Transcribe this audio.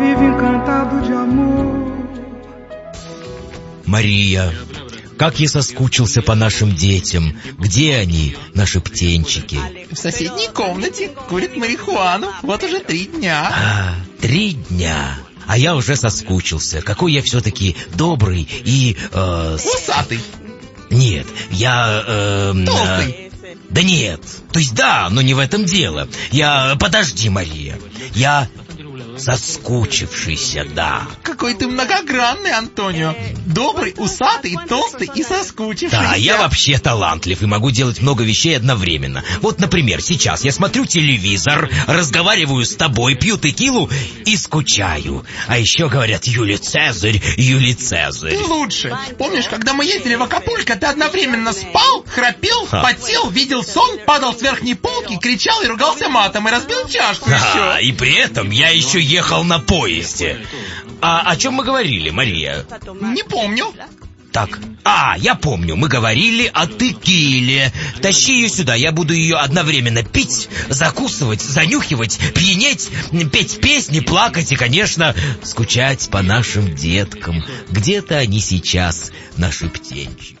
vive encantado de amor. Мария, как я соскучился по нашим детям. Где они, наши птенчики? В соседней комнате курит марихуану. Вот уже три дня. А, три дня. А я уже соскучился. Какой я все-таки добрый и... Э, с- Усатый, Нет, я... э, э, толстый. да нет. То есть да, но не в этом дело. Я... Подожди, Мария. Я соскучившийся, да. Какой ты многогранный, Антонио. Добрый, усатый, толстый и соскучившийся. Да, я вообще талантлив и могу делать много вещей одновременно. Вот, например, сейчас я смотрю телевизор, разговариваю с тобой, пью текилу и скучаю. А еще говорят Юлий Цезарь, Юлий Цезарь. Лучше. Помнишь, когда мы ездили в Акапулько, ты одновременно спал, храпел, Ха. потел, видел сон, падал с верхней полки, кричал и ругался матом и разбил чашку А, еще. и при этом я еще ехал на поезде. А о чем мы говорили, Мария? Не помню. Так, а, я помню, мы говорили о текиле. Тащи ее сюда, я буду ее одновременно пить, закусывать, занюхивать, пьянеть, петь песни, плакать и, конечно, скучать по нашим деткам. Где-то они сейчас, наши птенчики.